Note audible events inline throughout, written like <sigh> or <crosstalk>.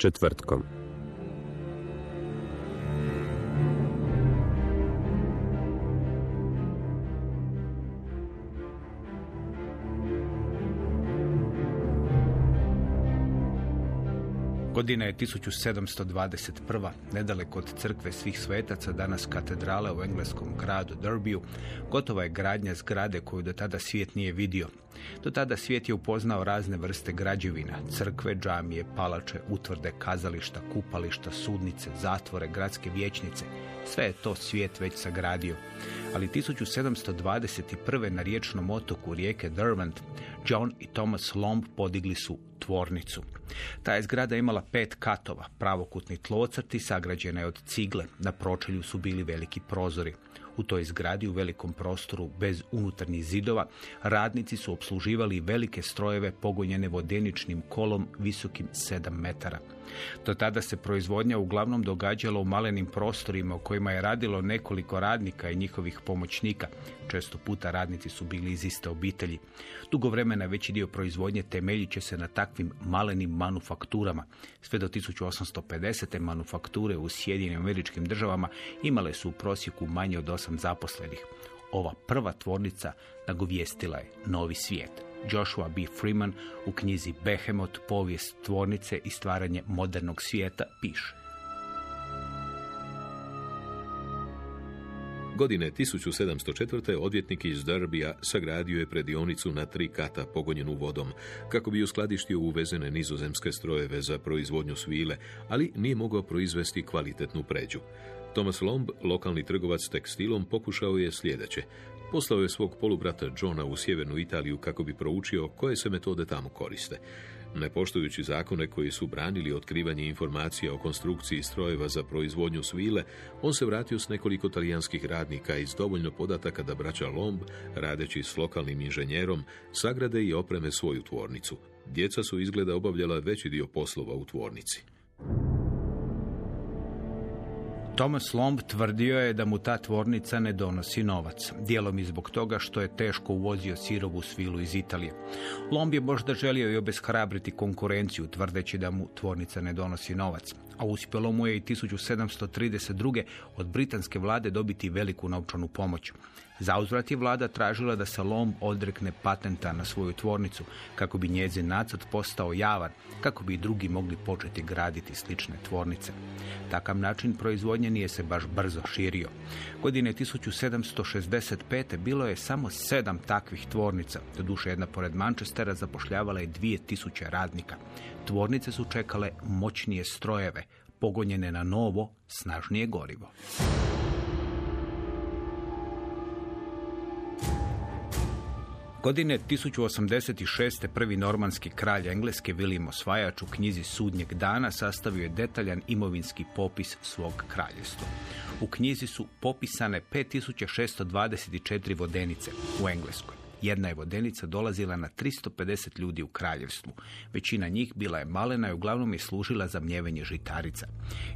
Četvrtkom. Godina je 1721. nedaleko od crkve svih svetaca, danas katedrale u engleskom gradu Derbiju, gotova je gradnja zgrade koju do tada svijet nije vidio. Do tada svijet je upoznao razne vrste građevina, crkve, džamije, palače, utvrde, kazališta, kupališta, sudnice, zatvore, gradske vijećnice. Sve je to svijet već sagradio. Ali 1721. na riječnom otoku rijeke Derwent, John i Thomas Lomb podigli su tvornicu. Ta je zgrada imala pet katova, pravokutni tlocrti sagrađena je od cigle, na pročelju su bili veliki prozori. U toj zgradi u velikom prostoru bez unutarnjih zidova radnici su obsluživali velike strojeve pogonjene vodeničnim kolom visokim 7 metara. Do tada se proizvodnja uglavnom događala u malenim prostorima u kojima je radilo nekoliko radnika i njihovih pomoćnika. Često puta radnici su bili iz iste obitelji. Dugo vremena veći dio proizvodnje temeljit će se na takvim malenim manufakturama. Sve do 1850. manufakture u Sjedinim američkim državama imale su u prosjeku manje od osam zaposlenih. Ova prva tvornica nagovijestila je novi svijet. Joshua B. Freeman u knjizi Behemoth, povijest tvornice i stvaranje modernog svijeta piše. Godine 1704. odvjetnik iz Derbija sagradio je predionicu na tri kata pogonjenu vodom, kako bi uskladištio uvezene nizozemske strojeve za proizvodnju svile, ali nije mogao proizvesti kvalitetnu pređu. Thomas Lomb, lokalni trgovac tekstilom, pokušao je sljedeće. Poslao je svog polubrata Johna u sjevernu Italiju kako bi proučio koje se metode tamo koriste. Ne poštujući zakone koji su branili otkrivanje informacija o konstrukciji strojeva za proizvodnju svile, on se vratio s nekoliko talijanskih radnika iz dovoljno podataka da braća Lomb, radeći s lokalnim inženjerom, sagrade i opreme svoju tvornicu. Djeca su izgleda obavljala veći dio poslova u tvornici. Thomas Lomb tvrdio je da mu ta tvornica ne donosi novac, dijelom i zbog toga što je teško uvozio sirovu svilu iz Italije. Lomb je možda želio i obeshrabriti konkurenciju, tvrdeći da mu tvornica ne donosi novac, a uspjelo mu je i 1732. od britanske vlade dobiti veliku novčanu pomoć. Zauzvrat je vlada tražila da se Lomb odrekne patenta na svoju tvornicu, kako bi njezin nacrt postao javan, kako bi i drugi mogli početi graditi slične tvornice. Takav način proizvodnje nije se baš brzo širio. Godine 1765. bilo je samo sedam takvih tvornica. Doduše jedna pored Manchestera zapošljavala je 2000 radnika. Tvornice su čekale moćnije strojeve, pogonjene na novo, snažnije gorivo. Godine 1086. prvi normanski kralj Engleske William Osvajač u knjizi Sudnjeg dana sastavio je detaljan imovinski popis svog kraljevstva. U knjizi su popisane 5624 vodenice u Engleskoj. Jedna je vodenica dolazila na 350 ljudi u kraljevstvu. Većina njih bila je malena i uglavnom je služila za mljevenje žitarica.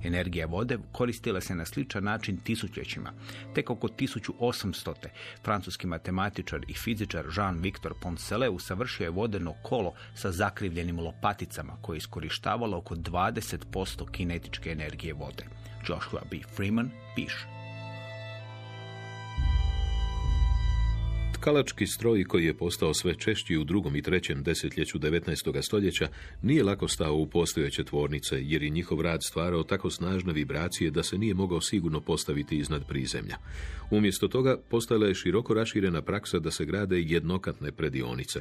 Energija vode koristila se na sličan način tisućećima. Tek oko 1800. francuski matematičar i fizičar Jean-Victor Poncelet usavršio je vodeno kolo sa zakrivljenim lopaticama koje je iskorištavalo oko 20% kinetičke energije vode. Joshua B. Freeman piše. Tkalački stroj koji je postao sve češći u drugom i trećem desetljeću 19. stoljeća nije lako stao u postojeće tvornice jer je njihov rad stvarao tako snažne vibracije da se nije mogao sigurno postaviti iznad prizemlja. Umjesto toga postala je široko raširena praksa da se grade jednokatne predionice.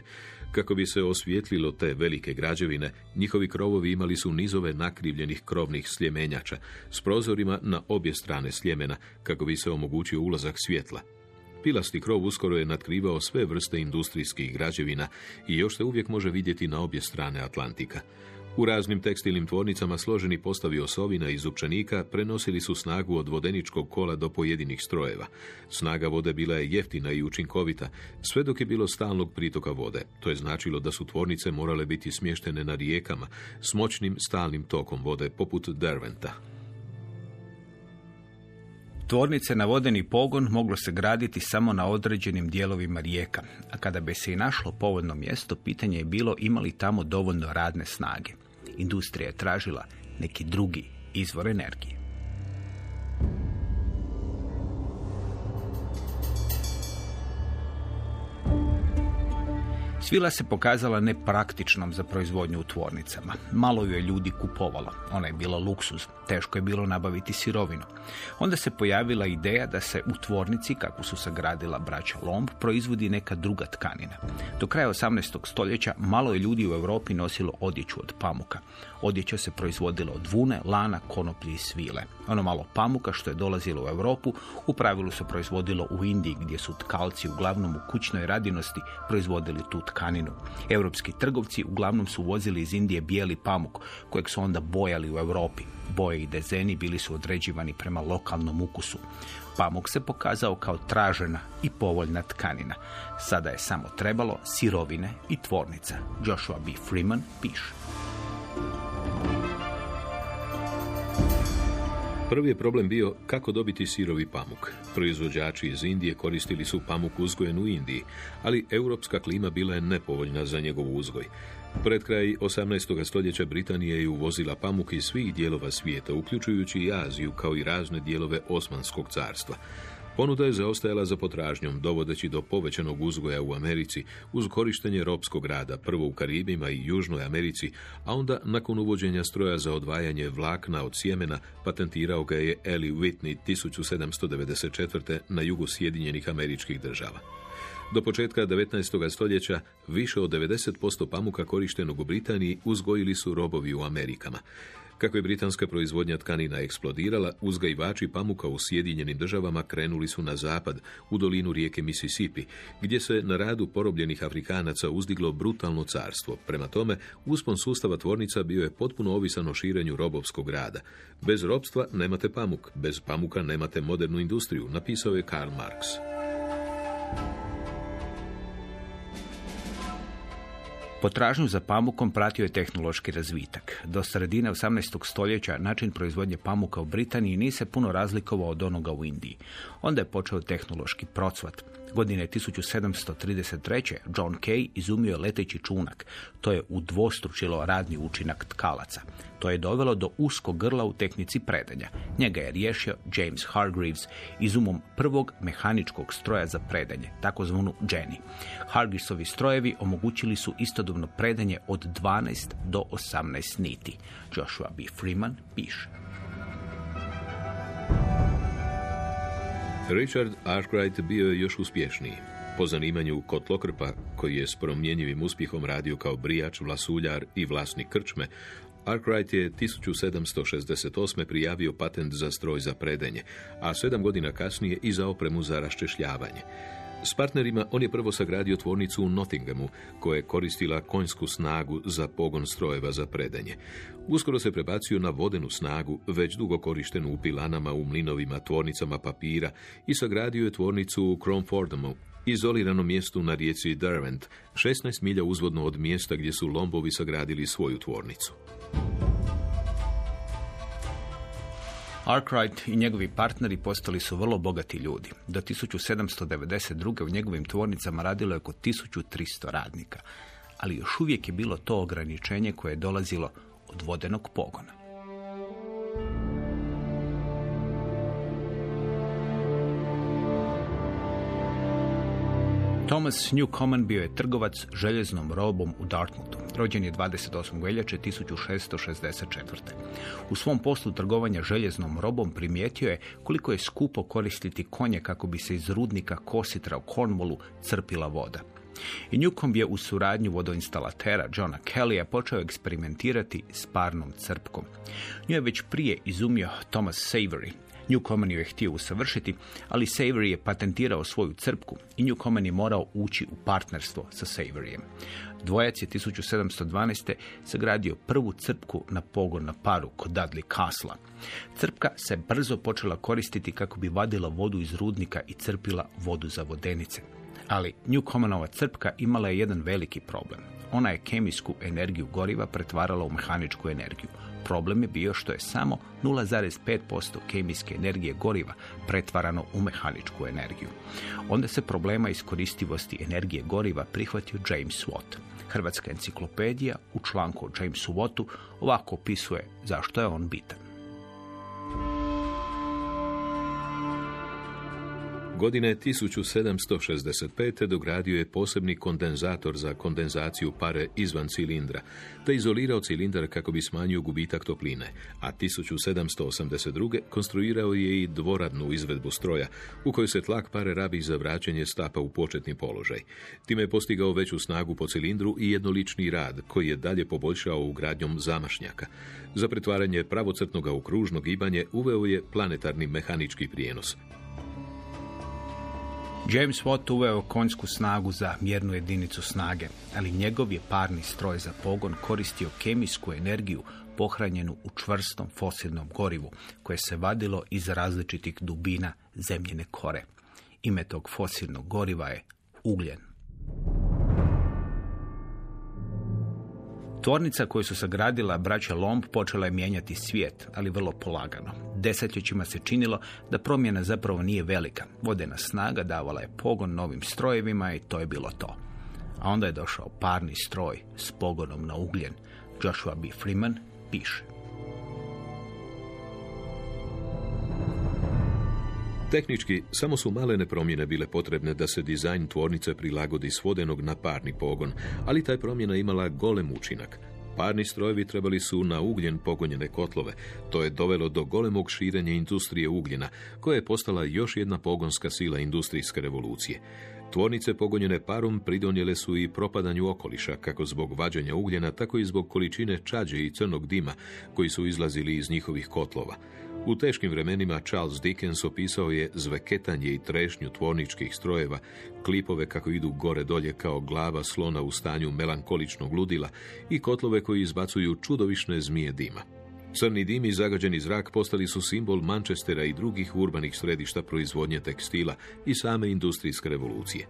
Kako bi se osvijetlilo te velike građevine, njihovi krovovi imali su nizove nakrivljenih krovnih sljemenjača s prozorima na obje strane sljemena kako bi se omogućio ulazak svjetla. Pilasti krov uskoro je natkrivao sve vrste industrijskih građevina i još se uvijek može vidjeti na obje strane Atlantika. U raznim tekstilnim tvornicama složeni postavi osovina i zupčanika prenosili su snagu od vodeničkog kola do pojedinih strojeva. Snaga vode bila je jeftina i učinkovita, sve dok je bilo stalnog pritoka vode. To je značilo da su tvornice morale biti smještene na rijekama s moćnim stalnim tokom vode, poput Derventa. Tvornice na vodeni pogon moglo se graditi samo na određenim dijelovima rijeka, a kada bi se i našlo povodno mjesto, pitanje je bilo imali tamo dovoljno radne snage. Industrija je tražila neki drugi izvor energije. Svila se pokazala nepraktičnom za proizvodnju u tvornicama. Malo ju je ljudi kupovalo. Ona je bila luksuz. Teško je bilo nabaviti sirovinu. Onda se pojavila ideja da se u tvornici, kako su sagradila braća Lomb, proizvodi neka druga tkanina. Do kraja 18. stoljeća malo je ljudi u Europi nosilo odjeću od pamuka. Odjeća se proizvodila od vune, lana, konoplje i svile. Ono malo pamuka što je dolazilo u Europu u pravilu se proizvodilo u Indiji gdje su tkalci uglavnom u kućnoj radinosti proizvodili tu tkaninu. Europski trgovci uglavnom su uvozili iz Indije bijeli pamuk kojeg su onda bojali u Europi. Boje i dezeni bili su određivani prema lokalnom ukusu. Pamuk se pokazao kao tražena i povoljna tkanina. Sada je samo trebalo sirovine i tvornica. Joshua B. Freeman piše. Prvi je problem bio kako dobiti sirovi pamuk. Proizvođači iz Indije koristili su pamuk uzgojen u Indiji, ali europska klima bila je nepovoljna za njegov uzgoj. Pred kraj 18. stoljeća Britanija je uvozila pamuk iz svih dijelova svijeta, uključujući i Aziju kao i razne dijelove Osmanskog carstva. Ponuda je zaostajala za potražnjom, dovodeći do povećanog uzgoja u Americi uz korištenje ropskog rada, prvo u Karibima i Južnoj Americi, a onda nakon uvođenja stroja za odvajanje vlakna od sjemena, patentirao ga je Eli Whitney 1794. na jugu Sjedinjenih američkih država. Do početka 19. stoljeća više od 90% pamuka korištenog u Britaniji uzgojili su robovi u Amerikama. Kako je britanska proizvodnja tkanina eksplodirala, uzgajivači pamuka u Sjedinjenim državama krenuli su na zapad, u dolinu rijeke Mississippi, gdje se na radu porobljenih Afrikanaca uzdiglo brutalno carstvo. Prema tome, uspon sustava tvornica bio je potpuno ovisan o širenju robovskog rada. Bez robstva nemate pamuk, bez pamuka nemate modernu industriju, napisao je Karl Marx. Potražnju za pamukom pratio je tehnološki razvitak. Do sredine 18. stoljeća način proizvodnje pamuka u Britaniji nije se puno razlikovao od onoga u Indiji. Onda je počeo tehnološki procvat. Godine 1733. John Kay izumio je leteći čunak. To je udvostručilo radni učinak tkalaca. To je dovelo do uskog grla u tehnici predanja. Njega je riješio James Hargreaves izumom prvog mehaničkog stroja za predanje, takozvanu Jenny. Hargreavesovi strojevi omogućili su istodobno predanje od 12 do 18 niti. Joshua B. Freeman piše. Richard Arkwright bio je još uspješniji. Po zanimanju kotlokrpa, koji je s promjenjivim uspjehom radio kao brijač, vlasuljar i vlasnik krčme, Arkwright je 1768. prijavio patent za stroj za predenje, a sedam godina kasnije i za opremu za raščešljavanje. S partnerima on je prvo sagradio tvornicu u Nottinghamu, koja je koristila konjsku snagu za pogon strojeva za predanje. Uskoro se prebacio na vodenu snagu, već dugo korištenu u pilanama, u mlinovima, tvornicama papira i sagradio je tvornicu u Cromfordamu, izoliranom mjestu na rijeci Derwent, 16 milja uzvodno od mjesta gdje su Lombovi sagradili svoju tvornicu. Arkwright i njegovi partneri postali su vrlo bogati ljudi. Do 1792. u njegovim tvornicama radilo je oko 1300 radnika, ali još uvijek je bilo to ograničenje koje je dolazilo od vodenog pogona. Thomas Newcomen bio je trgovac željeznom robom u Dartmouthu. Rođen je 28. veljače 1664. U svom poslu trgovanja željeznom robom primijetio je koliko je skupo koristiti konje kako bi se iz rudnika Kositra u Cornwallu crpila voda. I Newcomb je u suradnju vodoinstalatera Johna Kellya počeo eksperimentirati s parnom crpkom. Nju je već prije izumio Thomas Savery, Newcomen ju je htio usavršiti, ali Savory je patentirao svoju crpku i Newcomen je morao ući u partnerstvo sa Savoryjem. Dvojac je 1712. sagradio prvu crpku na pogon na paru kod Dudley Castle. Crpka se brzo počela koristiti kako bi vadila vodu iz rudnika i crpila vodu za vodenice. Ali Newcomenova crpka imala je jedan veliki problem. Ona je kemijsku energiju goriva pretvarala u mehaničku energiju. Problem je bio što je samo 0,5% kemijske energije goriva pretvarano u mehaničku energiju. Onda se problema iskoristivosti energije goriva prihvatio James Watt. Hrvatska enciklopedija u članku o Jamesu Wattu ovako opisuje zašto je on bitan. Godine 1765. dogradio je posebni kondenzator za kondenzaciju pare izvan cilindra, te izolirao cilindar kako bi smanjio gubitak topline, a 1782. konstruirao je i dvoradnu izvedbu stroja, u kojoj se tlak pare rabi za vraćanje stapa u početni položaj. Time je postigao veću snagu po cilindru i jednolični rad, koji je dalje poboljšao ugradnjom zamašnjaka. Za pretvaranje pravocrtnog u kružno gibanje uveo je planetarni mehanički prijenos. James Watt uveo konjsku snagu za mjernu jedinicu snage, ali njegov je parni stroj za pogon koristio kemijsku energiju pohranjenu u čvrstom fosilnom gorivu, koje se vadilo iz različitih dubina zemljene kore. Ime tog fosilnog goriva je ugljen. Tvornica koju su sagradila braća Lomb počela je mijenjati svijet, ali vrlo polagano. Desetljećima se činilo da promjena zapravo nije velika. Vodena snaga davala je pogon novim strojevima i to je bilo to. A onda je došao parni stroj s pogonom na ugljen. Joshua B. Freeman piše. Tehnički, samo su malene promjene bile potrebne da se dizajn tvornice prilagodi s vodenog na parni pogon, ali taj promjena imala golem učinak. Parni strojevi trebali su na ugljen pogonjene kotlove. To je dovelo do golemog širenja industrije ugljena, koja je postala još jedna pogonska sila industrijske revolucije. Tvornice pogonjene parom pridonijele su i propadanju okoliša, kako zbog vađenja ugljena, tako i zbog količine čađe i crnog dima koji su izlazili iz njihovih kotlova. U teškim vremenima Charles Dickens opisao je zveketanje i trešnju tvorničkih strojeva, klipove kako idu gore dolje kao glava slona u stanju melankoličnog ludila i kotlove koji izbacuju čudovišne zmije dima. Crni dim i zagađeni zrak postali su simbol Manchestera i drugih urbanih središta proizvodnje tekstila i same industrijske revolucije.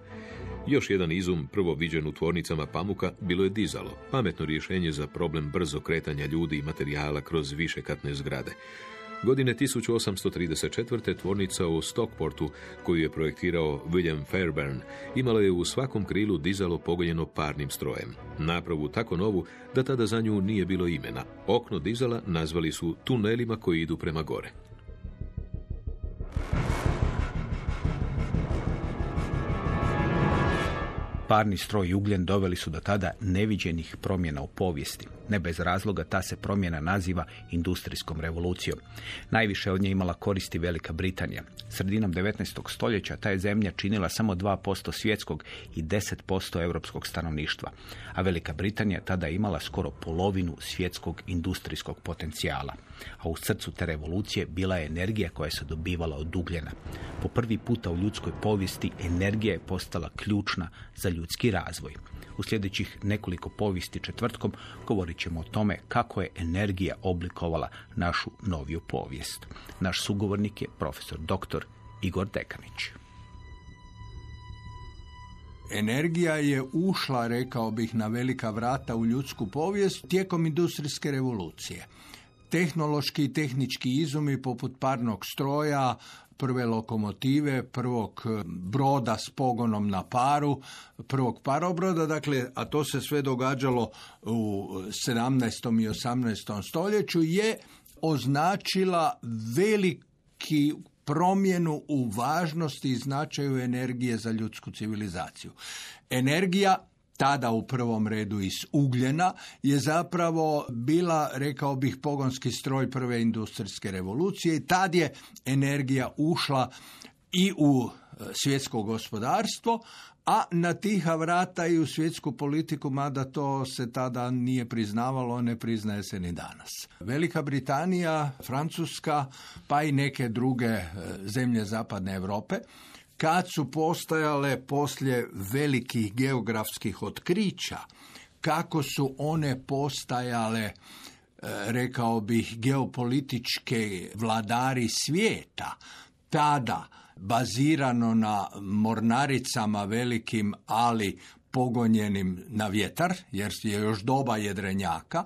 Još jedan izum, prvo viđen u tvornicama pamuka, bilo je dizalo, pametno rješenje za problem brzo kretanja ljudi i materijala kroz višekatne zgrade. Godine 1834. tvornica u Stockportu, koju je projektirao William Fairbairn, imala je u svakom krilu dizalo pogonjeno parnim strojem. Napravu tako novu da tada za nju nije bilo imena. Okno dizala nazvali su tunelima koji idu prema gore. Parni stroj i ugljen doveli su do tada neviđenih promjena u povijesti. Ne bez razloga ta se promjena naziva industrijskom revolucijom. Najviše od nje imala koristi Velika Britanija. Sredinom 19. stoljeća ta je zemlja činila samo 2% svjetskog i 10% europskog stanovništva, a Velika Britanija tada je imala skoro polovinu svjetskog industrijskog potencijala. A u srcu te revolucije bila je energija koja se dobivala od ugljena. Po prvi puta u ljudskoj povijesti energija je postala ključna za ljudski razvoj. U sljedećih nekoliko povijesti četvrtkom govorit ćemo o tome kako je energija oblikovala našu noviju povijest. Naš sugovornik je profesor dr. Igor Dekanić. Energija je ušla, rekao bih, na velika vrata u ljudsku povijest tijekom industrijske revolucije. Tehnološki i tehnički izumi poput parnog stroja, prve lokomotive, prvog e, broda s pogonom na paru, prvog parobroda, dakle, a to se sve događalo u 17. i 18. stoljeću, je označila veliki promjenu u važnosti i značaju energije za ljudsku civilizaciju. Energija tada u prvom redu iz ugljena, je zapravo bila, rekao bih, pogonski stroj prve industrijske revolucije i tad je energija ušla i u e, svjetsko gospodarstvo, a na tiha vrata i u svjetsku politiku, mada to se tada nije priznavalo, ne priznaje se ni danas. Velika Britanija, Francuska, pa i neke druge e, zemlje zapadne Europe, kad su postojale poslije velikih geografskih otkrića, kako su one postajale e, rekao bih geopolitičke vladari svijeta, tada bazirano na mornaricama velikim, ali pogonjenim na vjetar, jer je još doba jedrenjaka.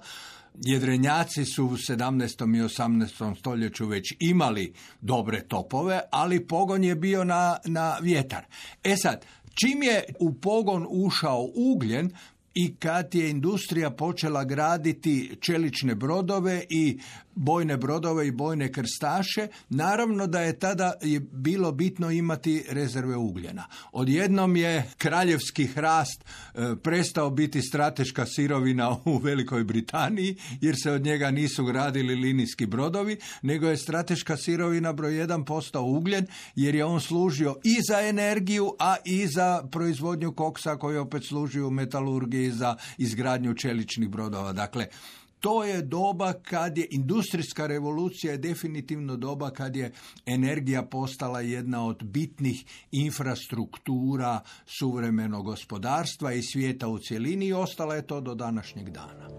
Jedrenjaci su u 17. i 18. stoljeću već imali dobre topove, ali pogon je bio na, na vjetar. E sad, čim je u pogon ušao ugljen, i kad je industrija počela graditi čelične brodove i bojne brodove i bojne krstaše, naravno da je tada je bilo bitno imati rezerve ugljena. Odjednom je kraljevski hrast e, prestao biti strateška sirovina <laughs> u Velikoj Britaniji, jer se od njega nisu gradili linijski brodovi, nego je strateška sirovina broj jedan postao ugljen, jer je on služio i za energiju, a i za proizvodnju koksa koji opet služi u metalurgiji za izgradnju čeličnih brodova. Dakle, to je doba kad je industrijska revolucija je definitivno doba kad je energija postala jedna od bitnih infrastruktura suvremenog gospodarstva i svijeta u cjelini i ostala je to do današnjeg dana.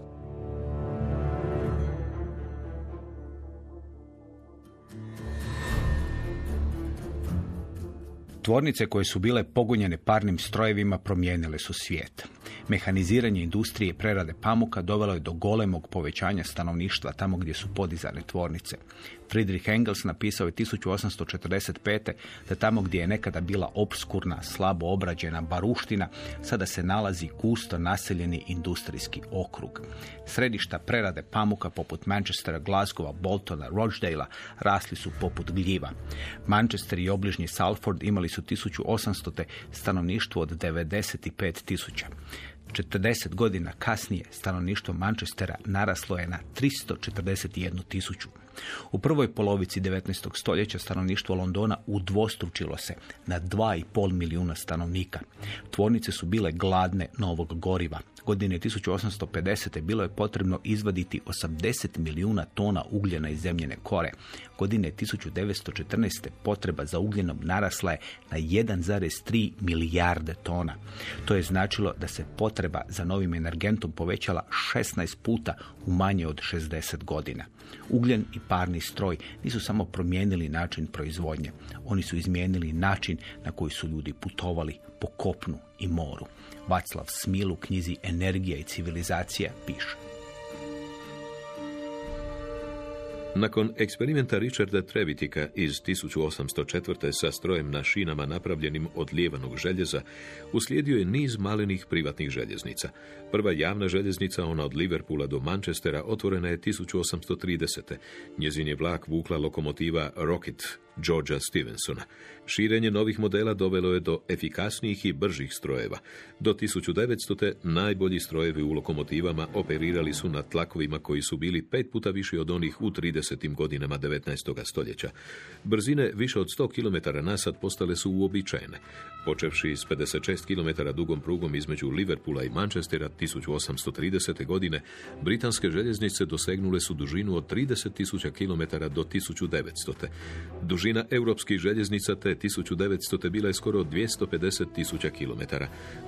Tvornice koje su bile pogunjene parnim strojevima promijenile su svijet. Mehaniziranje industrije prerade pamuka dovelo je do golemog povećanja stanovništva tamo gdje su podizane tvornice. Friedrich Engels napisao je 1845. da tamo gdje je nekada bila obskurna, slabo obrađena baruština, sada se nalazi gusto naseljeni industrijski okrug. Središta prerade pamuka poput Manchestera, Glasgowa, Boltona, Rochdalea rasli su poput gljiva. Manchester i obližnji Salford imali su 1800. stanovništvo od 95 tisuća. 40 godina kasnije stanovništvo Manchestera naraslo je na 341 tisuću. U prvoj polovici 19. stoljeća stanovništvo Londona udvostručilo se na 2,5 milijuna stanovnika. Tvornice su bile gladne novog goriva. Godine 1850. bilo je potrebno izvaditi 80 milijuna tona ugljena iz zemljene kore. Godine 1914. potreba za ugljenom narasla je na 1,3 milijarde tona. To je značilo da se potreba za novim energentom povećala 16 puta u manje od 60 godina. Ugljen i parni stroj nisu samo promijenili način proizvodnje, oni su izmijenili način na koji su ljudi putovali po kopnu i moru. Vaclav Smil u knjizi Energija i civilizacija piše. Nakon eksperimenta Richarda Trevitika iz 1804. sa strojem na šinama napravljenim od lijevanog željeza, uslijedio je niz malenih privatnih željeznica. Prva javna željeznica, ona od Liverpoola do Manchestera, otvorena je 1830. Njezin je vlak vukla lokomotiva Rocket Georgia Stevensona. Širenje novih modela dovelo je do efikasnijih i bržih strojeva. Do 1900. najbolji strojevi u lokomotivama operirali su na tlakovima koji su bili pet puta viši od onih u 30. godinama 19. stoljeća. Brzine više od 100 km na sat postale su uobičajene. Počevši s 56 km dugom prugom između Liverpoola i Manchestera 1830. godine, britanske željeznice dosegnule su dužinu od 30.000 km do 1900. Dužina europskih željeznica te 1900. bila je skoro 250 tisuća km.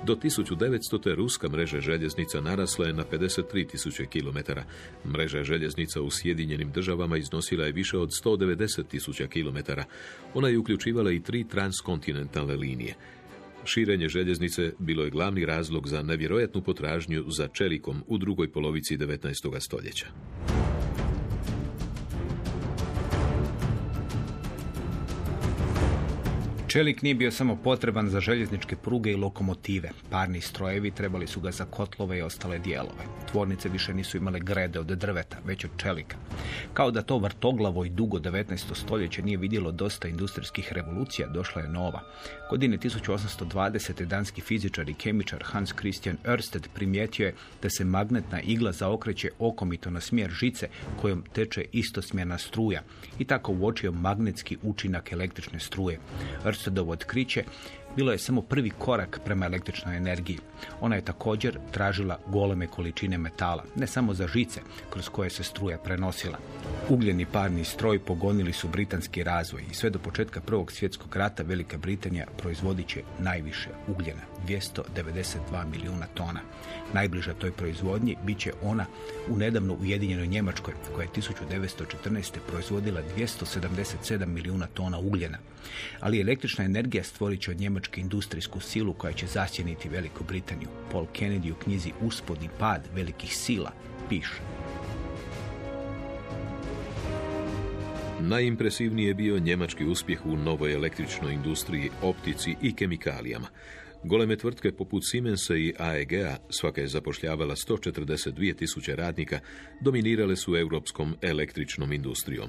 Do 1900. ruska mreža željeznica narasla je na 53 tisuće km. Mreža željeznica u Sjedinjenim državama iznosila je više od 190 tisuća km. Ona je uključivala i tri transkontinentalne linije. Širenje željeznice bilo je glavni razlog za nevjerojatnu potražnju za čelikom u drugoj polovici 19. stoljeća. Čelik nije bio samo potreban za željezničke pruge i lokomotive. Parni strojevi trebali su ga za kotlove i ostale dijelove. Tvornice više nisu imale grede od drveta, već od čelika. Kao da to vrtoglavo i dugo 19. stoljeće nije vidjelo dosta industrijskih revolucija, došla je nova. Godine 1820. danski fizičar i kemičar Hans Christian Ørsted primijetio je da se magnetna igla zaokreće okomito na smjer žice kojom teče istosmjerna struja i tako uočio magnetski učinak električne struje. Ørstedovo otkriće bilo je samo prvi korak prema električnoj energiji. Ona je također tražila goleme količine metala, ne samo za žice kroz koje se struja prenosila. Ugljeni parni stroj pogonili su britanski razvoj i sve do početka Prvog svjetskog rata Velika Britanija proizvodit će najviše ugljena, 292 milijuna tona. Najbliža toj proizvodnji bit će ona u nedavno ujedinjenoj Njemačkoj, koja je 1914. proizvodila 277 milijuna tona ugljena. Ali električna energija stvorit će od Njemačke industrijsku silu koja će zasjeniti Veliku Britaniju. Paul Kennedy u knjizi Uspodni pad velikih sila piše. Najimpresivniji je bio njemački uspjeh u novoj električnoj industriji, optici i kemikalijama. Goleme tvrtke poput Siemensa i AEG-a, svaka je zapošljavala 142 tisuće radnika, dominirale su europskom električnom industrijom.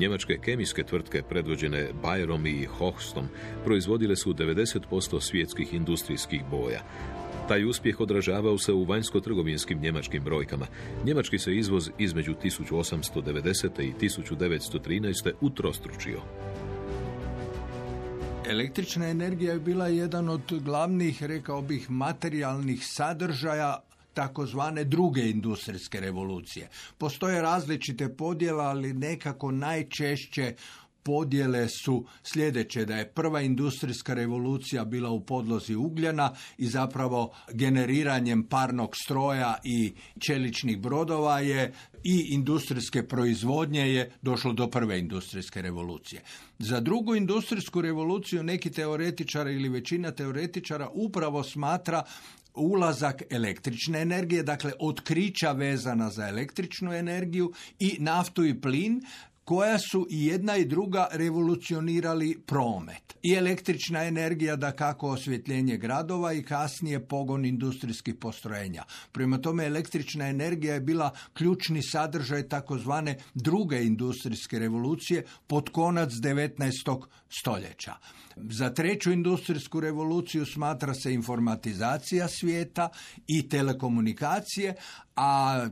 Njemačke kemijske tvrtke, predvođene Bayerom i Hochstom, proizvodile su 90% svjetskih industrijskih boja. Taj uspjeh odražavao se u vanjsko-trgovinskim njemačkim brojkama. Njemački se izvoz između 1890. i 1913. utrostručio. Električna energija je bila jedan od glavnih, rekao bih, materijalnih sadržaja takozvane druge industrijske revolucije. Postoje različite podjela, ali nekako najčešće podjele su sljedeće, da je prva industrijska revolucija bila u podlozi ugljena i zapravo generiranjem parnog stroja i čeličnih brodova je i industrijske proizvodnje je došlo do prve industrijske revolucije. Za drugu industrijsku revoluciju neki teoretičari ili većina teoretičara upravo smatra ulazak električne energije, dakle otkrića vezana za električnu energiju i naftu i plin koja su i jedna i druga revolucionirali promet. I električna energija da kako osvjetljenje gradova i kasnije pogon industrijskih postrojenja. Prema tome električna energija je bila ključni sadržaj takozvane druge industrijske revolucije pod konac 19. stoljeća. Za treću industrijsku revoluciju smatra se informatizacija svijeta i telekomunikacije, a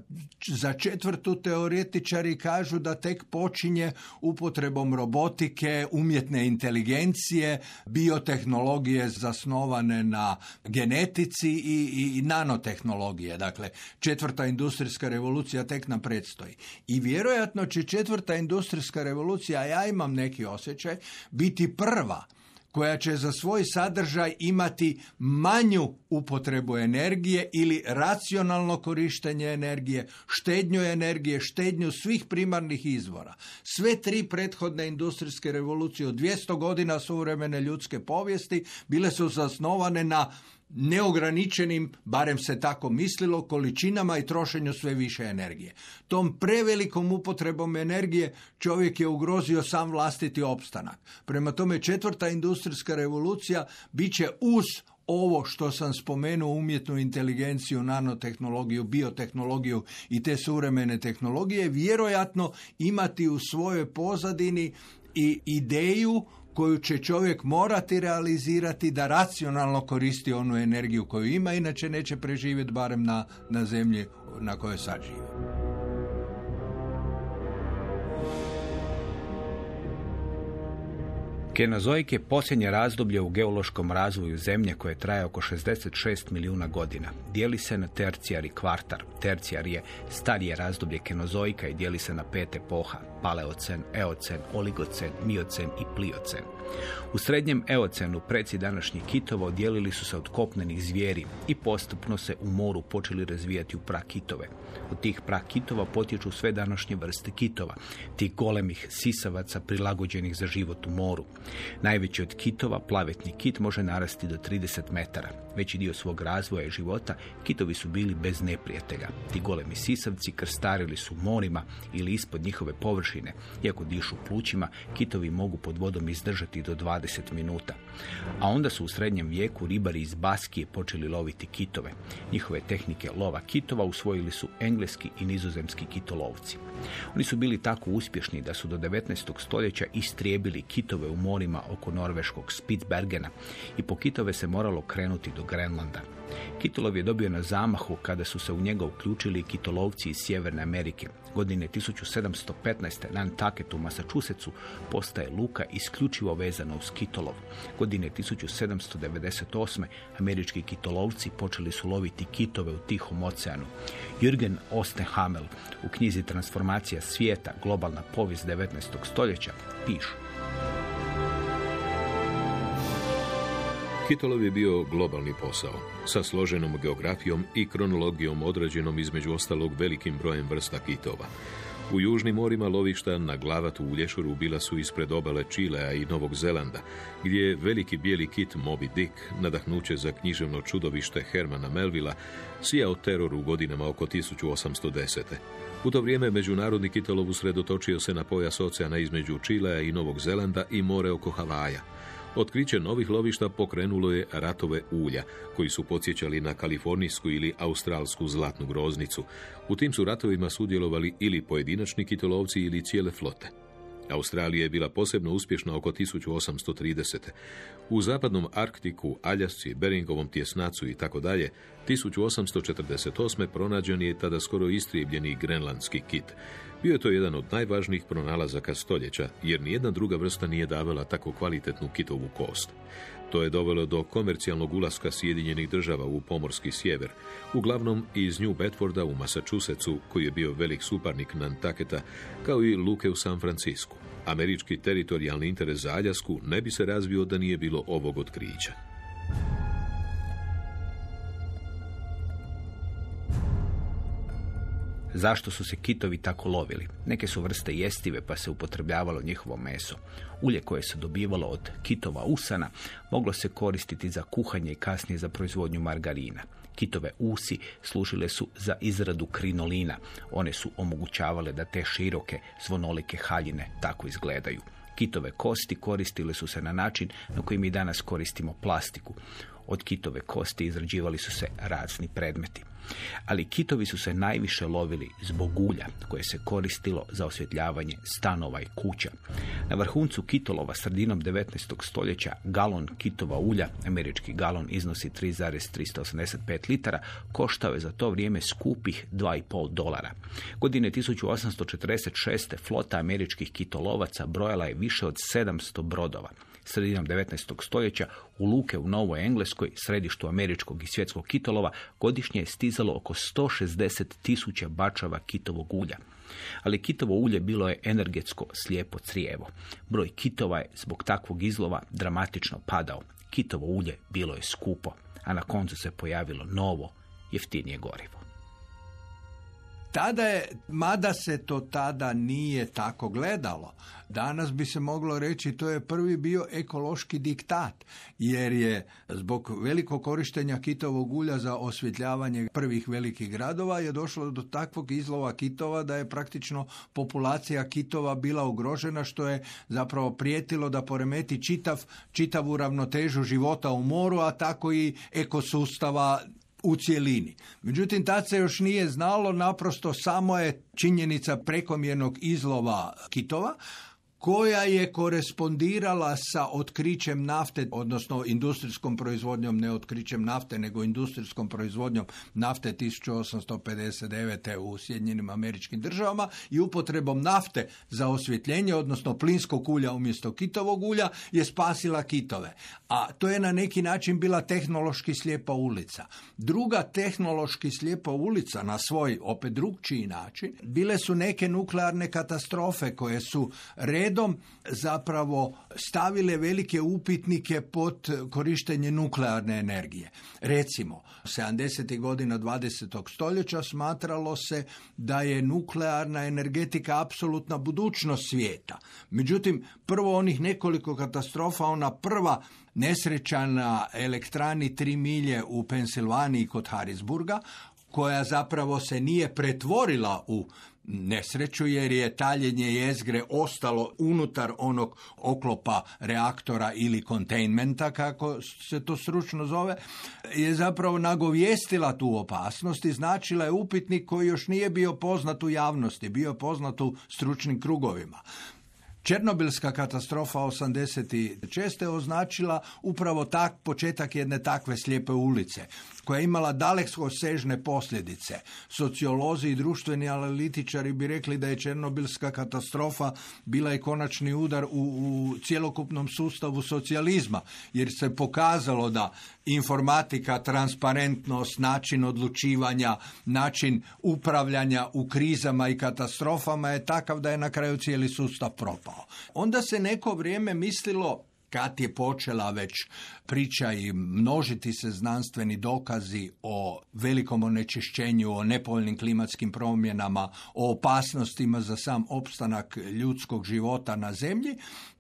za četvrtu teoretičari kažu da tek počinje upotrebom robotike, umjetne inteligencije, biotehnologije zasnovane na genetici i, i nanotehnologije. Dakle, četvrta industrijska revolucija tek nam predstoji. I vjerojatno će četvrta industrijska revolucija, ja imam neki osjećaj, biti prva koja će za svoj sadržaj imati manju upotrebu energije ili racionalno korištenje energije, štednju energije, štednju svih primarnih izvora. Sve tri prethodne industrijske revolucije od 200 godina suvremene ljudske povijesti bile su zasnovane na neograničenim, barem se tako mislilo, količinama i trošenju sve više energije. Tom prevelikom upotrebom energije čovjek je ugrozio sam vlastiti opstanak. Prema tome četvrta industrijska revolucija bit će uz ovo što sam spomenuo, umjetnu inteligenciju, nanotehnologiju, biotehnologiju i te suvremene tehnologije, vjerojatno imati u svojoj pozadini i ideju koju će čovjek morati realizirati da racionalno koristi onu energiju koju ima, inače neće preživjeti barem na, na zemlji na kojoj sad živi. Kenozoik je posljednje razdoblje u geološkom razvoju zemlje koje traje oko 66 milijuna godina. Dijeli se na tercijar i kvartar. Tercijar je starije razdoblje kenozoika i dijeli se na pet epoha. Paleocen, eocen, oligocen, miocen i pliocen. U srednjem eocenu preci današnjih kitova odjelili su se od kopnenih zvijeri i postupno se u moru počeli razvijati u prakitove. Od tih prakitova potječu sve današnje vrste kitova, tih golemih sisavaca prilagođenih za život u moru. Najveći od kitova, plavetni kit, može narasti do 30 metara. Veći dio svog razvoja i života kitovi su bili bez neprijatelja. Ti golemi sisavci krstarili su morima ili ispod njihove površine površine. Iako dišu plućima, kitovi mogu pod vodom izdržati do 20 minuta. A onda su u srednjem vijeku ribari iz Baskije počeli loviti kitove. Njihove tehnike lova kitova usvojili su engleski i nizozemski kitolovci. Oni su bili tako uspješni da su do 19. stoljeća istrijebili kitove u morima oko norveškog Spitsbergena i po kitove se moralo krenuti do Grenlanda. Kitolov je dobio na zamahu kada su se u njega uključili kitolovci iz Sjeverne Amerike. Godine 1715. na Nantucketu, Massachusettsu, postaje luka isključivo vezana uz kitolov. Godine 1798. američki kitolovci počeli su loviti kitove u Tihom oceanu. Jürgen Ostenhamel u knjizi Transformacija svijeta, globalna povijest 19. stoljeća, pišu. Kitolov je bio globalni posao, sa složenom geografijom i kronologijom odrađenom između ostalog velikim brojem vrsta kitova. U južnim morima lovišta na glavatu u lješuru bila su ispred obale Čilea i Novog Zelanda, gdje je veliki bijeli kit Moby Dick, nadahnuće za književno čudovište Hermana Melvila, sijao teror u godinama oko 1810. U to vrijeme međunarodni kitolov usredotočio se na pojas oceana između Čilea i Novog Zelanda i more oko Havaja. Otkriće novih lovišta pokrenulo je ratove ulja, koji su podsjećali na kalifornijsku ili australsku zlatnu groznicu. U tim su ratovima sudjelovali ili pojedinačni kitolovci ili cijele flote. Australija je bila posebno uspješna oko 1830. U zapadnom Arktiku, Aljasci, Beringovom tjesnacu i tako dalje, 1848. pronađen je tada skoro istrijebljeni grenlandski kit. Bio je to jedan od najvažnijih pronalazaka stoljeća, jer nijedna druga vrsta nije davala tako kvalitetnu kitovu kost. To je dovelo do komercijalnog ulaska Sjedinjenih država u pomorski sjever, uglavnom iz New Bedforda u Massachusettsu, koji je bio velik suparnik Nantaketa, kao i luke u San Francisku. Američki teritorijalni interes za Aljasku ne bi se razvio da nije bilo ovog otkrića. Zašto su se kitovi tako lovili? Neke su vrste jestive pa se upotrebljavalo njihovo meso. Ulje koje se dobivalo od kitova usana moglo se koristiti za kuhanje i kasnije za proizvodnju margarina. Kitove usi služile su za izradu krinolina. One su omogućavale da te široke, zvonolike haljine tako izgledaju. Kitove kosti koristile su se na način na koji mi danas koristimo plastiku. Od kitove kosti izrađivali su se razni predmeti. Ali kitovi su se najviše lovili zbog ulja koje se koristilo za osvjetljavanje stanova i kuća. Na vrhuncu kitolova sredinom 19. stoljeća galon kitova ulja, američki galon iznosi 3,385 litara, koštao je za to vrijeme skupih 2,5 dolara. Godine 1846. flota američkih kitolovaca brojala je više od 700 brodova sredinom 19. stoljeća u luke u Novoj Engleskoj, središtu američkog i svjetskog kitolova, godišnje je stizalo oko 160 tisuća bačava kitovog ulja. Ali kitovo ulje bilo je energetsko slijepo crijevo. Broj kitova je zbog takvog izlova dramatično padao. Kitovo ulje bilo je skupo, a na koncu se pojavilo novo, jeftinije gorivo. Tada je, mada se to tada nije tako gledalo, danas bi se moglo reći to je prvi bio ekološki diktat, jer je zbog velikog korištenja kitovog ulja za osvjetljavanje prvih velikih gradova je došlo do takvog izlova kitova da je praktično populacija kitova bila ugrožena što je zapravo prijetilo da poremeti čitav, čitavu ravnotežu života u moru, a tako i ekosustava u cjelini. Međutim, tad se još nije znalo, naprosto samo je činjenica prekomjernog izlova kitova, koja je korespondirala sa otkrićem nafte, odnosno industrijskom proizvodnjom, ne otkrićem nafte, nego industrijskom proizvodnjom nafte 1859. u Sjedinjenim američkim državama i upotrebom nafte za osvjetljenje, odnosno plinskog ulja umjesto kitovog ulja, je spasila kitove. A to je na neki način bila tehnološki slijepa ulica. Druga tehnološki slijepa ulica na svoj, opet drugčiji način, bile su neke nuklearne katastrofe koje su redom zapravo stavile velike upitnike pod korištenje nuklearne energije. Recimo, 70. godina 20. stoljeća smatralo se da je nuklearna energetika apsolutna budućnost svijeta. Međutim, prvo onih nekoliko katastrofa, ona prva nesreća na elektrani tri milje u Pensilvaniji kod Harrisburga, koja zapravo se nije pretvorila u nesreću jer je taljenje jezgre ostalo unutar onog oklopa reaktora ili containmenta, kako se to stručno zove, je zapravo nagovijestila tu opasnost i značila je upitnik koji još nije bio poznat u javnosti, bio poznat u stručnim krugovima. Černobilska katastrofa 86. je označila upravo tak početak jedne takve slijepe ulice koja je imala daleko sežne posljedice. Sociolozi i društveni analitičari bi rekli da je Černobilska katastrofa bila i konačni udar u, u cjelokupnom sustavu socijalizma, jer se pokazalo da informatika, transparentnost, način odlučivanja, način upravljanja u krizama i katastrofama je takav da je na kraju cijeli sustav propao. Onda se neko vrijeme mislilo kad je počela već priča i množiti se znanstveni dokazi o velikom onečišćenju, o nepovoljnim klimatskim promjenama, o opasnostima za sam opstanak ljudskog života na zemlji,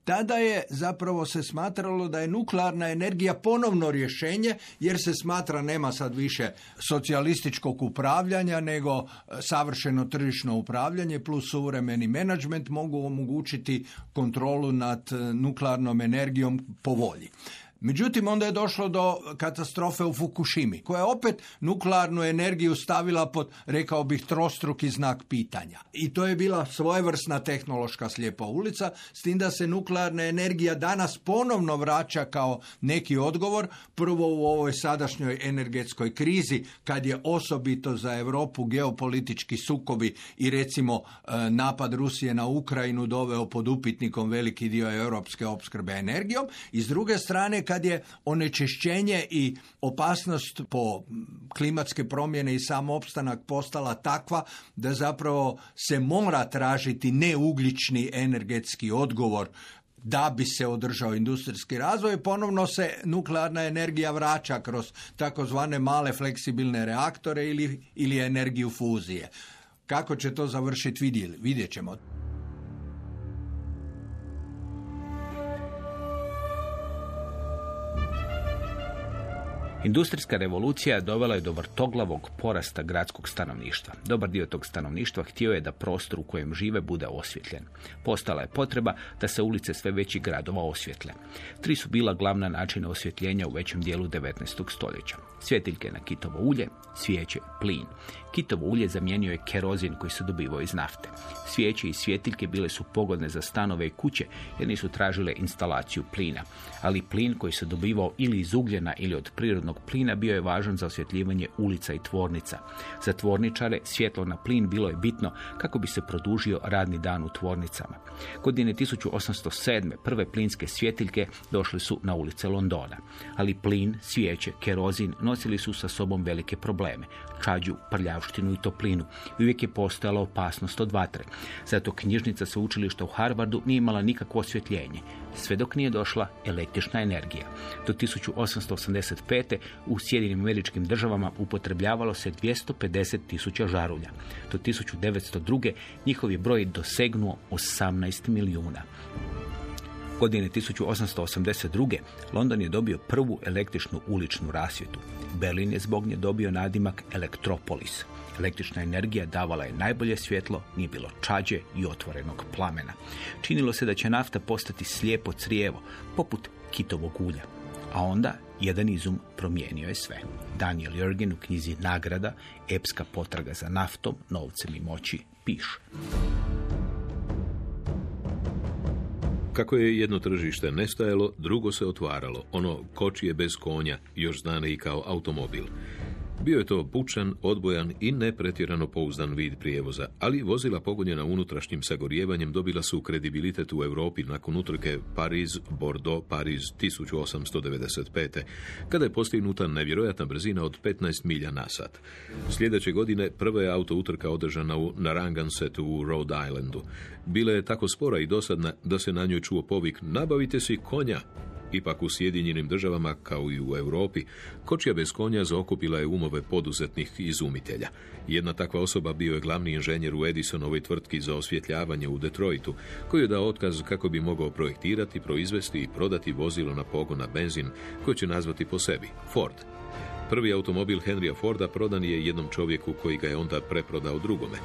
tada je zapravo se smatralo da je nuklearna energija ponovno rješenje jer se smatra nema sad više socijalističkog upravljanja nego e, savršeno tržišno upravljanje plus suvremeni menadžment mogu omogućiti kontrolu nad e, nuklearnom energijom po volji. Međutim, onda je došlo do katastrofe u Fukushimi, koja je opet nuklearnu energiju stavila pod, rekao bih, trostruki znak pitanja. I to je bila svojevrsna tehnološka slijepa ulica, s tim da se nuklearna energija danas ponovno vraća kao neki odgovor, prvo u ovoj sadašnjoj energetskoj krizi, kad je osobito za Europu geopolitički sukobi i recimo e, napad Rusije na Ukrajinu doveo pod upitnikom veliki dio europske opskrbe energijom, i s druge strane kad je onečišćenje i opasnost po klimatske promjene i sam opstanak postala takva da zapravo se mora tražiti neugljični energetski odgovor da bi se održao industrijski razvoj, ponovno se nuklearna energija vraća kroz takozvane male fleksibilne reaktore ili, ili energiju fuzije. Kako će to završiti vidjet ćemo. Industrijska revolucija dovela je do vrtoglavog porasta gradskog stanovništva. Dobar dio tog stanovništva htio je da prostor u kojem žive bude osvjetljen. Postala je potreba da se ulice sve većih gradova osvjetle. Tri su bila glavna načina osvjetljenja u većem dijelu 19. stoljeća. Svjetiljke na kitovo ulje, svijeće, plin. Kitovo ulje zamijenio je kerozin koji se dobivao iz nafte. Svijeće i svjetiljke bile su pogodne za stanove i kuće jer nisu tražile instalaciju plina. Ali plin koji se dobivao ili iz ugljena ili od prirodnog plina bio je važan za osvjetljivanje ulica i tvornica. Za tvorničare svjetlo na plin bilo je bitno kako bi se produžio radni dan u tvornicama. Godine 1807. prve plinske svjetiljke došli su na ulice Londona. Ali plin, svijeće, kerozin nosili su sa sobom velike probleme. Čađu, prljavštinu i toplinu. Uvijek je postojala opasnost od vatre. Zato knjižnica sveučilišta u Harvardu nije imala nikakvo osvjetljenje sve dok nije došla električna energija. Do 1885. u Sjedinim američkim državama upotrebljavalo se 250 tisuća žarulja. Do 1902. njihov je broj dosegnuo 18 milijuna. Godine 1882. London je dobio prvu električnu uličnu rasvjetu. Berlin je zbog nje dobio nadimak Elektropolis. Električna energija davala je najbolje svjetlo, nije bilo čađe i otvorenog plamena. Činilo se da će nafta postati slijepo crijevo, poput kitovog ulja. A onda jedan izum promijenio je sve. Daniel Jurgen u knjizi Nagrada, epska potraga za naftom, novcem i moći, piše. Kako je jedno tržište nestajalo, drugo se otvaralo, ono kočije bez konja, još znane i kao automobil. Bio je to bučan, odbojan i nepretjerano pouzdan vid prijevoza, ali vozila pogonjena unutrašnjim sagorijevanjem dobila su kredibilitet u Europi nakon utrke Pariz-Bordeaux-Pariz 1895. kada je postignuta nevjerojatna brzina od 15 milja na sat. Sljedeće godine prva je auto utrka održana u Narragansett u Rhode Islandu. Bila je tako spora i dosadna da se na njoj čuo povik nabavite si konja, Ipak u Sjedinjenim državama, kao i u Europi, kočija bez konja zaokupila je umove poduzetnih izumitelja. Jedna takva osoba bio je glavni inženjer u Edisonovoj tvrtki za osvjetljavanje u Detroitu, koji je dao otkaz kako bi mogao projektirati, proizvesti i prodati vozilo na pogon na benzin, koje će nazvati po sebi Ford. Prvi automobil Henrya Forda prodan je jednom čovjeku koji ga je onda preprodao drugome.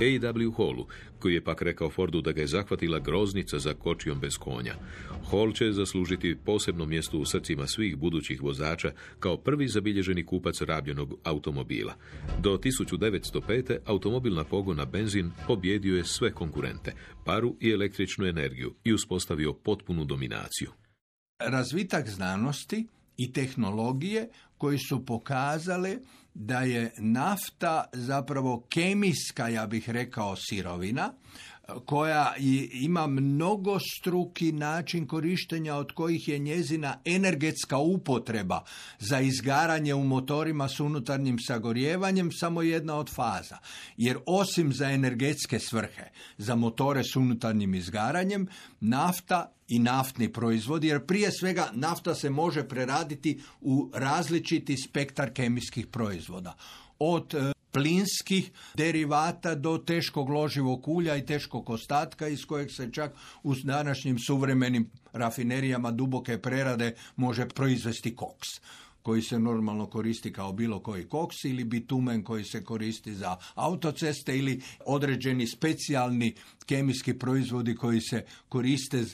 A.W. Hallu, koji je pak rekao Fordu da ga je zahvatila groznica za kočijom bez konja. Hall će zaslužiti posebno mjesto u srcima svih budućih vozača kao prvi zabilježeni kupac rabljenog automobila. Do 1905. automobil na pogon na benzin pobjedio je sve konkurente, paru i električnu energiju i uspostavio potpunu dominaciju. Razvitak znanosti i tehnologije koji su pokazale da je nafta zapravo kemijska, ja bih rekao, sirovina, koja ima mnogo struki način korištenja od kojih je njezina energetska upotreba za izgaranje u motorima s unutarnjim sagorjevanjem samo jedna od faza. Jer osim za energetske svrhe, za motore s unutarnjim izgaranjem, nafta i naftni proizvodi, jer prije svega nafta se može preraditi u različiti spektar kemijskih proizvoda. Od plinskih derivata do teškog loživog ulja i teškog ostatka iz kojeg se čak u današnjim suvremenim rafinerijama duboke prerade može proizvesti koks koji se normalno koristi kao bilo koji koks ili bitumen koji se koristi za autoceste ili određeni specijalni kemijski proizvodi koji se koriste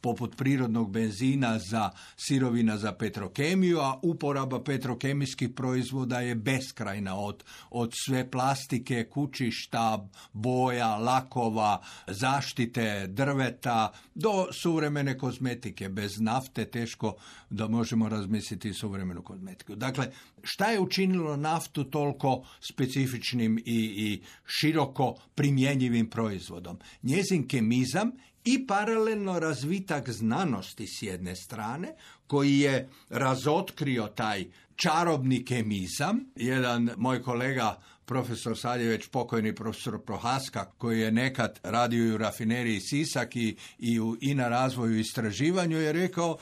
poput prirodnog benzina za sirovina za petrokemiju, a uporaba petrokemijskih proizvoda je beskrajna od, od sve plastike, kućišta, boja, lakova, zaštite, drveta, do suvremene kozmetike. Bez nafte teško da možemo razmisliti suvremenu kozmetiku. Dakle, šta je učinilo naftu toliko specifičnim i, i široko primjenjivim proizvodom? Njezin kemizam i paralelno razvitak znanosti s jedne strane, koji je razotkrio taj čarobni kemizam. Jedan moj kolega, profesor sad je već pokojni profesor Prohaska, koji je nekad radio u rafineriji Sisak i, i, u, i na razvoju i istraživanju, je rekao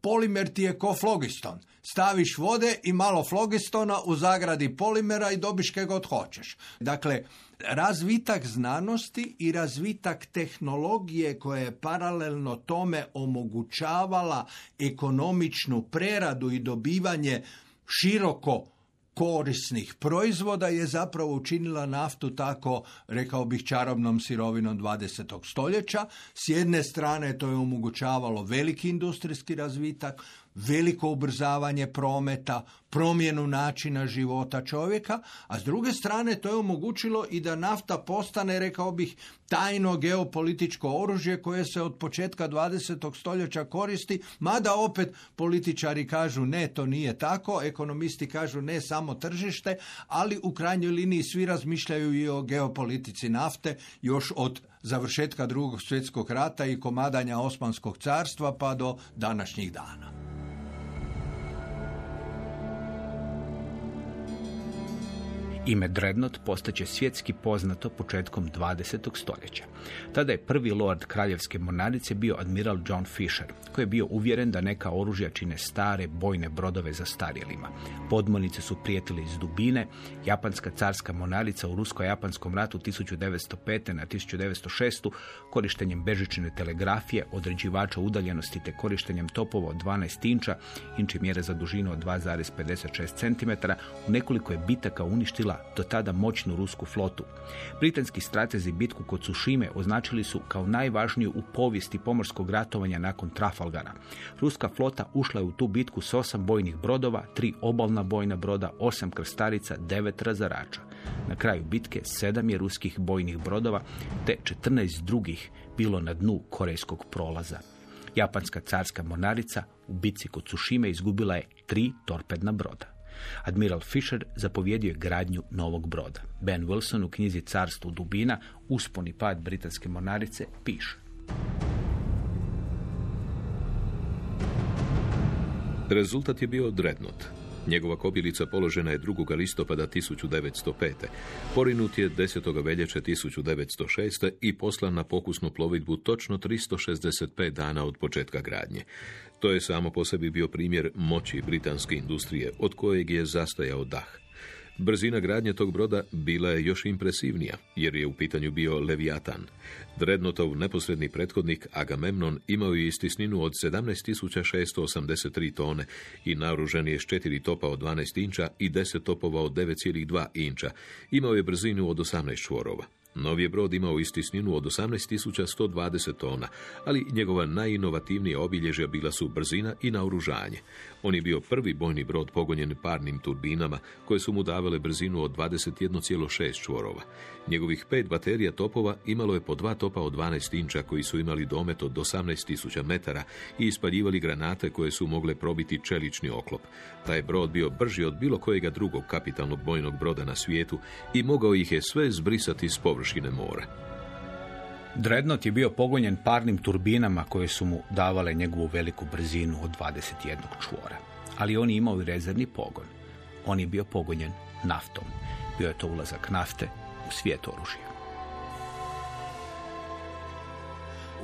polimer ti je ko flogiston. Staviš vode i malo flogistona u zagradi polimera i dobiš kaj god hoćeš. Dakle, razvitak znanosti i razvitak tehnologije koja je paralelno tome omogućavala ekonomičnu preradu i dobivanje široko korisnih proizvoda je zapravo učinila naftu tako, rekao bih, čarobnom sirovinom 20. stoljeća. S jedne strane to je omogućavalo veliki industrijski razvitak, veliko ubrzavanje prometa, promjenu načina života čovjeka, a s druge strane to je omogućilo i da nafta postane, rekao bih, tajno geopolitičko oružje koje se od početka 20. stoljeća koristi, mada opet političari kažu ne, to nije tako, ekonomisti kažu ne, samo tržište, ali u krajnjoj liniji svi razmišljaju i o geopolitici nafte još od završetka drugog svjetskog rata i komadanja Osmanskog carstva pa do današnjih dana. Ime Dreadnought postaće svjetski poznato početkom 20. stoljeća. Tada je prvi lord kraljevske mornarice bio admiral John Fisher, koji je bio uvjeren da neka oružja čine stare bojne brodove za starjelima. Podmornice su prijetile iz dubine, japanska carska mornarica u rusko-japanskom ratu 1905. na 1906. korištenjem bežične telegrafije, određivača udaljenosti te korištenjem topova od 12 inča, inči mjere za dužinu od 2,56 cm, u nekoliko je bitaka uništila do tada moćnu rusku flotu. Britanski stratezi bitku kod Sušime označili su kao najvažniju u povijesti pomorskog ratovanja nakon Trafalgara. Ruska flota ušla je u tu bitku s osam bojnih brodova, tri obalna bojna broda, osam krstarica, devet razarača. Na kraju bitke sedam je ruskih bojnih brodova te 14 drugih bilo na dnu korejskog prolaza. Japanska carska mornarica u bitci kod Sušime izgubila je tri torpedna broda. Admiral Fisher zapovjedio je gradnju novog broda. Ben Wilson u knjizi Carstvo dubina, usponi pad britanske mornarice, piše. Rezultat je bio Dreadnought. Njegova kobilica položena je 2. listopada 1905. Porinut je 10. veljače 1906. i poslan na pokusnu plovidbu točno 365 dana od početka gradnje. To je samo po sebi bio primjer moći britanske industrije, od kojeg je zastajao dah. Brzina gradnje tog broda bila je još impresivnija, jer je u pitanju bio Leviatan. Drednotov neposredni prethodnik Agamemnon imao je istisninu od 17.683 tone i naoružen je s četiri topa od 12 inča i 10 topova od 9,2 inča. Imao je brzinu od 18 čvorova. Novi je brod imao istisninu od 18.120 tona, ali njegova najinovativnija obilježja bila su brzina i naoružanje. On je bio prvi bojni brod pogonjen parnim turbinama koje su mu davale brzinu od 21,6 čvorova. Njegovih pet baterija topova imalo je po dva topa od 12 inča koji su imali domet od 18.000 metara i ispaljivali granate koje su mogle probiti čelični oklop. Taj brod bio brži od bilo kojega drugog kapitalnog bojnog broda na svijetu i mogao ih je sve zbrisati s površine mora. Dreadnought je bio pogonjen parnim turbinama koje su mu davale njegovu veliku brzinu od 21 čvora. Ali on je imao i rezervni pogon. On je bio pogonjen naftom. Bio je to ulazak nafte u svijet oružja.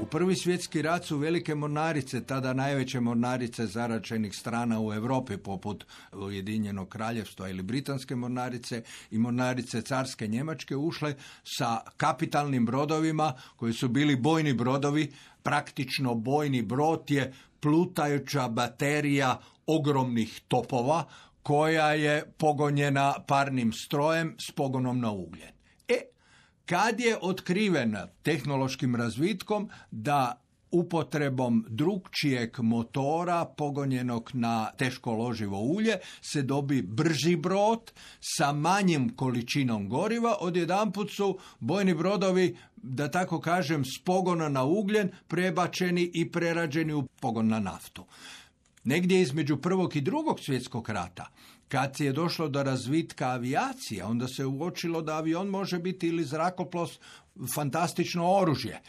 U prvi svjetski rat su velike mornarice, tada najveće mornarice zaračenih strana u Europi poput Ujedinjenog kraljevstva ili britanske mornarice i mornarice carske Njemačke ušle sa kapitalnim brodovima koji su bili bojni brodovi. Praktično bojni brod je plutajuća baterija ogromnih topova koja je pogonjena parnim strojem s pogonom na ugljen. Kad je otkriven tehnološkim razvitkom da upotrebom drugčijeg motora pogonjenog na teško loživo ulje se dobi brži brod sa manjim količinom goriva, odjedanput su bojni brodovi, da tako kažem, s pogona na ugljen prebačeni i prerađeni u pogon na naftu. Negdje između prvog i drugog svjetskog rata kad je došlo do razvitka avijacije, onda se uočilo da avion može biti ili zrakoplov fantastično oružje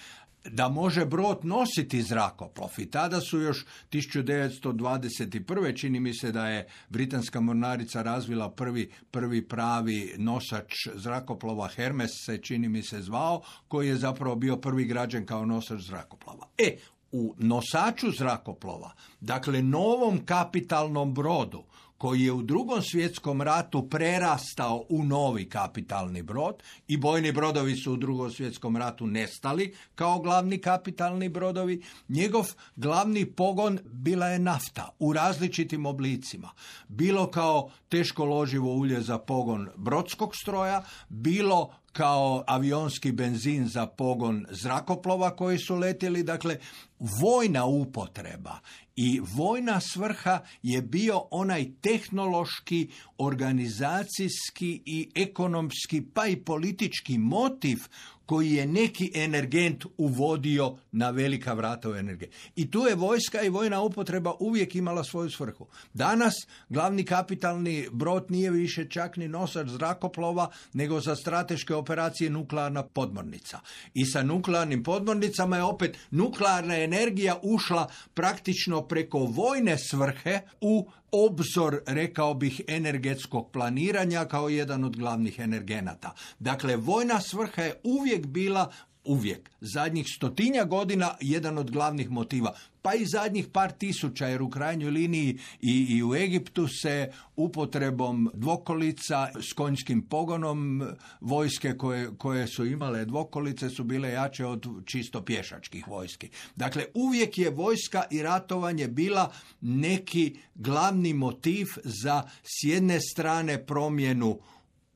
da može brod nositi zrakoplov i tada su još 1921. čini mi se da je britanska mornarica razvila prvi, prvi pravi nosač zrakoplova Hermes se čini mi se zvao koji je zapravo bio prvi građan kao nosač zrakoplova. E, u nosaču zrakoplova, dakle novom kapitalnom brodu koji je u drugom svjetskom ratu prerastao u novi kapitalni brod i bojni brodovi su u drugom svjetskom ratu nestali kao glavni kapitalni brodovi. Njegov glavni pogon bila je nafta u različitim oblicima. Bilo kao teško loživo ulje za pogon brodskog stroja, bilo kao avionski benzin za pogon zrakoplova koji su letjeli, dakle vojna upotreba i vojna svrha je bio onaj tehnološki, organizacijski i ekonomski pa i politički motiv koji je neki energent uvodio na velika vrata u energije. I tu je vojska i vojna upotreba uvijek imala svoju svrhu. Danas glavni kapitalni brod nije više čak ni nosač zrakoplova, nego za strateške operacije nuklearna podmornica. I sa nuklearnim podmornicama je opet nuklearna energija ušla praktično preko vojne svrhe u obzor, rekao bih, energetskog planiranja kao jedan od glavnih energenata. Dakle, vojna svrha je uvijek bila uvijek, zadnjih stotinja godina jedan od glavnih motiva, pa i zadnjih par tisuća, jer u krajnjoj liniji i, i u Egiptu se upotrebom dvokolica s konjskim pogonom vojske koje, koje su imale dvokolice su bile jače od čisto pješačkih vojski. Dakle, uvijek je vojska i ratovanje bila neki glavni motiv za s jedne strane promjenu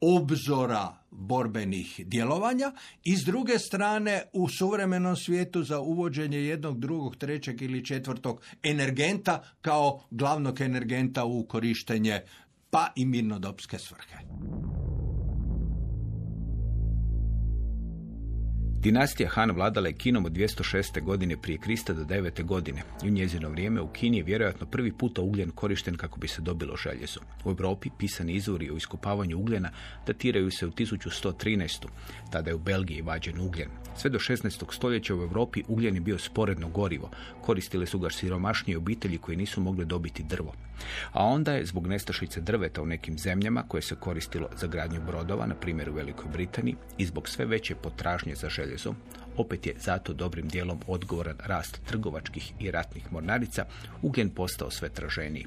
obzora borbenih djelovanja i s druge strane u suvremenom svijetu za uvođenje jednog, drugog, trećeg ili četvrtog energenta kao glavnog energenta u korištenje pa i mirnodopske svrhe. Dinastija Han vladala je Kinom od 206. godine prije Krista do 9. godine i u njezino vrijeme u Kini je vjerojatno prvi puta ugljen korišten kako bi se dobilo željezo. U Europi pisani izvori o iskopavanju ugljena datiraju se u 1113. Tada je u Belgiji vađen ugljen. Sve do 16. stoljeća u Europi ugljen je bio sporedno gorivo. Koristile su ga siromašnije obitelji koji nisu mogli dobiti drvo. A onda je zbog nestašice drveta u nekim zemljama koje se koristilo za gradnju brodova, na primjer u Velikoj Britaniji, i zbog sve veće potražnje za željezo željezom, opet je zato dobrim dijelom odgovoran rast trgovačkih i ratnih mornarica, ugljen postao sve traženiji.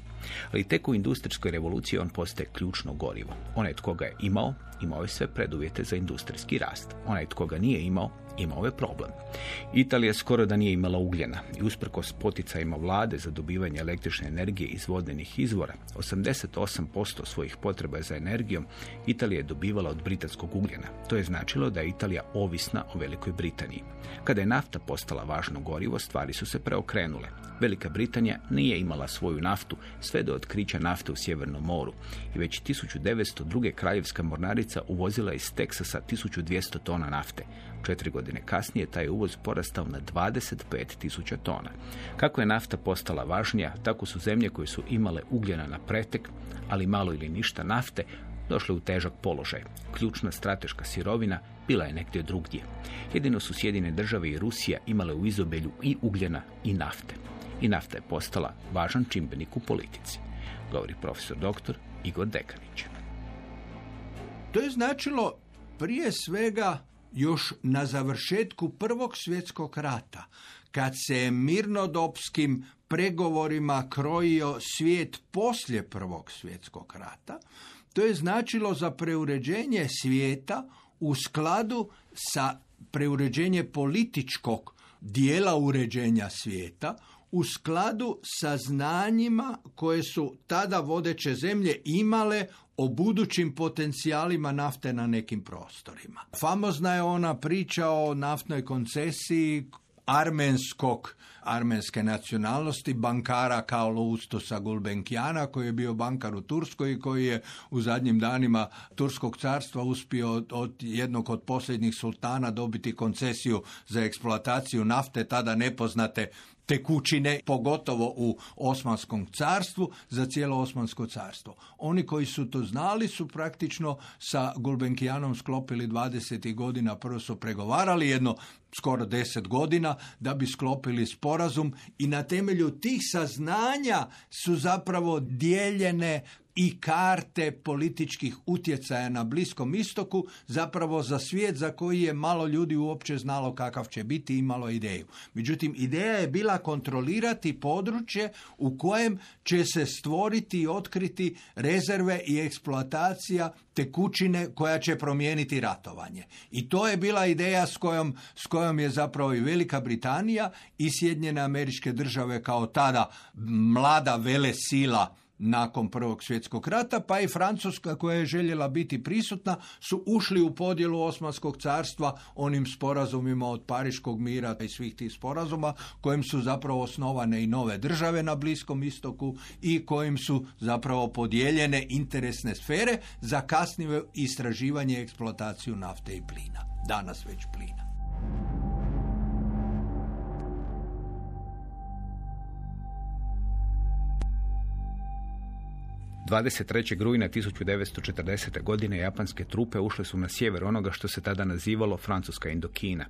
Ali tek u industrijskoj revoluciji on postaje ključno gorivo. Onaj tko ga je imao, imao je sve preduvjete za industrijski rast. Onaj tko ga nije imao, imao je problem. Italija skoro da nije imala ugljena i usprkos poticajima vlade za dobivanje električne energije iz vodenih izvora, 88% svojih potreba za energijom Italija je dobivala od britanskog ugljena. To je značilo da je Italija ovisna o Velikoj Britaniji. Kada je nafta postala važno gorivo, stvari su se preokrenule. Velika Britanija nije imala svoju naftu sve do otkrića nafte u Sjevernom moru i već 1902. kraljevska mornarica uvozila iz Teksasa 1200 tona nafte. Četiri godine kasnije taj uvoz porastao na 25 tisuća tona. Kako je nafta postala važnija, tako su zemlje koje su imale ugljena na pretek, ali malo ili ništa nafte, došle u težak položaj. Ključna strateška sirovina bila je negdje drugdje. Jedino su Sjedine države i Rusija imale u izobelju i ugljena i nafte. I nafta je postala važan čimbenik u politici, govori profesor doktor Igor Dekanić. To je značilo prije svega još na završetku Prvog svjetskog rata, kad se mirnodopskim pregovorima krojio svijet poslije Prvog svjetskog rata, to je značilo za preuređenje svijeta u skladu sa preuređenje političkog dijela uređenja svijeta, u skladu sa znanjima koje su tada vodeće zemlje imale o budućim potencijalima nafte na nekim prostorima. Famozna je ona priča o naftnoj koncesiji armenskog armenske nacionalnosti, bankara kao Ustosa Gulbenkijana, koji je bio bankar u Turskoj i koji je u zadnjim danima Turskog carstva uspio od jednog od posljednjih sultana dobiti koncesiju za eksploataciju nafte, tada nepoznate tekućine, pogotovo u Osmanskom carstvu, za cijelo Osmansko carstvo. Oni koji su to znali su praktično sa Gulbenkijanom sklopili 20. godina, prvo su pregovarali jedno skoro 10 godina da bi sklopili sporazum i na temelju tih saznanja su zapravo dijeljene i karte političkih utjecaja na Bliskom istoku zapravo za svijet za koji je malo ljudi uopće znalo kakav će biti imalo ideju. Međutim, ideja je bila kontrolirati područje u kojem će se stvoriti i otkriti rezerve i eksploatacija tekućine koja će promijeniti ratovanje. I to je bila ideja s kojom, s kojom je zapravo i Velika Britanija i Sjedinjene američke države kao tada mlada vele sila nakon Prvog svjetskog rata, pa i Francuska koja je željela biti prisutna, su ušli u podjelu Osmanskog carstva onim sporazumima od Pariškog mira i svih tih sporazuma, kojim su zapravo osnovane i nove države na Bliskom istoku i kojim su zapravo podijeljene interesne sfere za kasnije istraživanje i eksploataciju nafte i plina. Danas već plina. 23. rujna 1940. godine japanske trupe ušle su na sjever onoga što se tada nazivalo Francuska Indokina.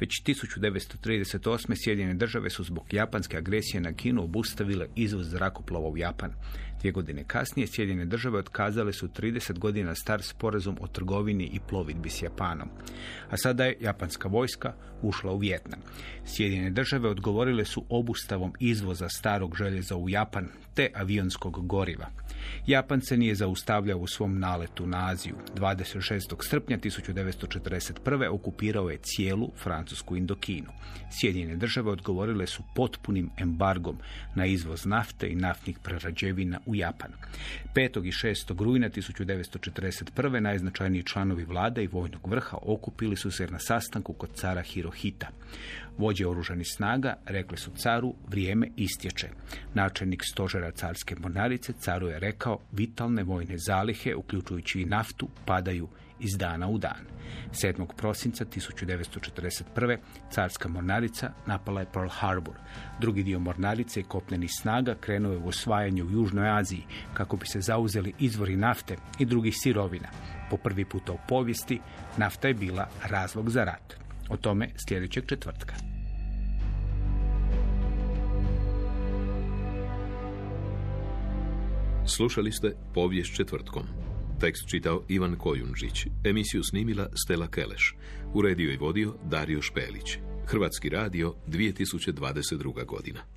Već 1938. Sjedinjene države su zbog japanske agresije na Kinu obustavile izvoz zrakoplova u Japan. Dvije godine kasnije Sjedinjene države otkazale su 30 godina star sporazum o trgovini i plovidbi s Japanom. A sada je japanska vojska ušla u Vjetnam. Sjedinjene države odgovorile su obustavom izvoza starog željeza u Japan te avionskog goriva. Japan se nije zaustavljao u svom naletu na Aziju. 26. srpnja 1941. okupirao je cijelu francusku Indokinu. Sjedinjene države odgovorile su potpunim embargom na izvoz nafte i naftnih prerađevina u Japan. 5. i 6. rujna 1941. najznačajniji članovi vlade i vojnog vrha okupili su se na sastanku kod cara Hirohita. Vođe oružanih snaga rekli su caru vrijeme istječe. Načelnik stožera carske mornarice caru je rekao vitalne vojne zalihe, uključujući i naftu, padaju iz dana u dan. 7. prosinca 1941. carska mornarica napala je Pearl Harbor. Drugi dio mornarice i kopnenih snaga krenuo je u osvajanje u Južnoj Aziji kako bi se zauzeli izvori nafte i drugih sirovina. Po prvi puta u povijesti nafta je bila razlog za rat. O tome sljedećeg četvrtka. Slušali ste povijest četvrtkom. Tekst čitao Ivan Kojundžić. Emisiju snimila Stela Keleš. Uredio i vodio Dario Špelić. Hrvatski radio 2022. godina.